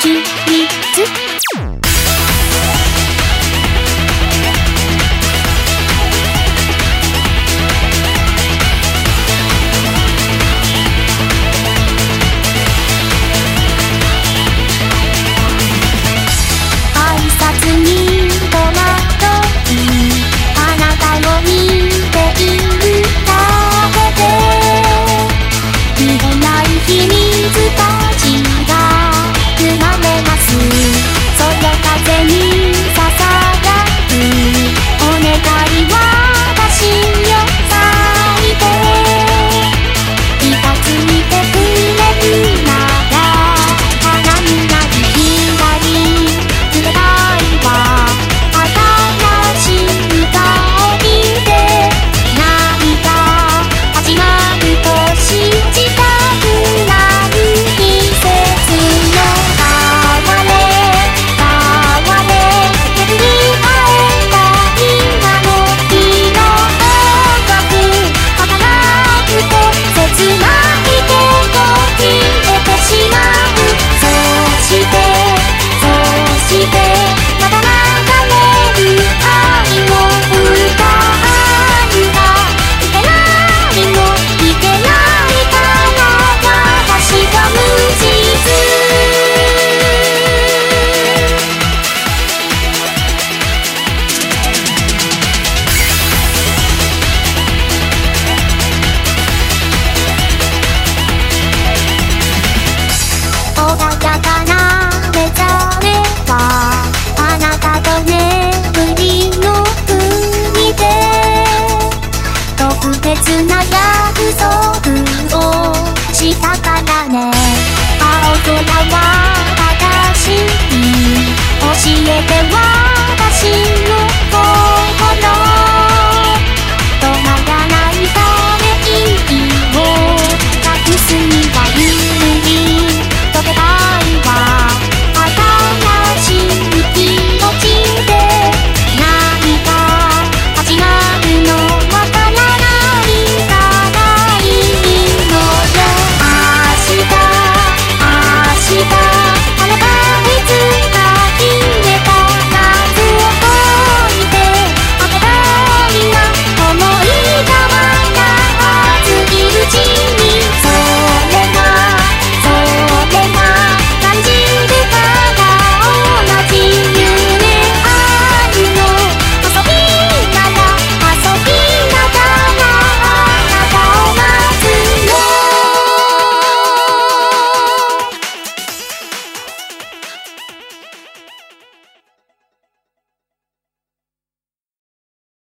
to me to そよ風にささがきお願いは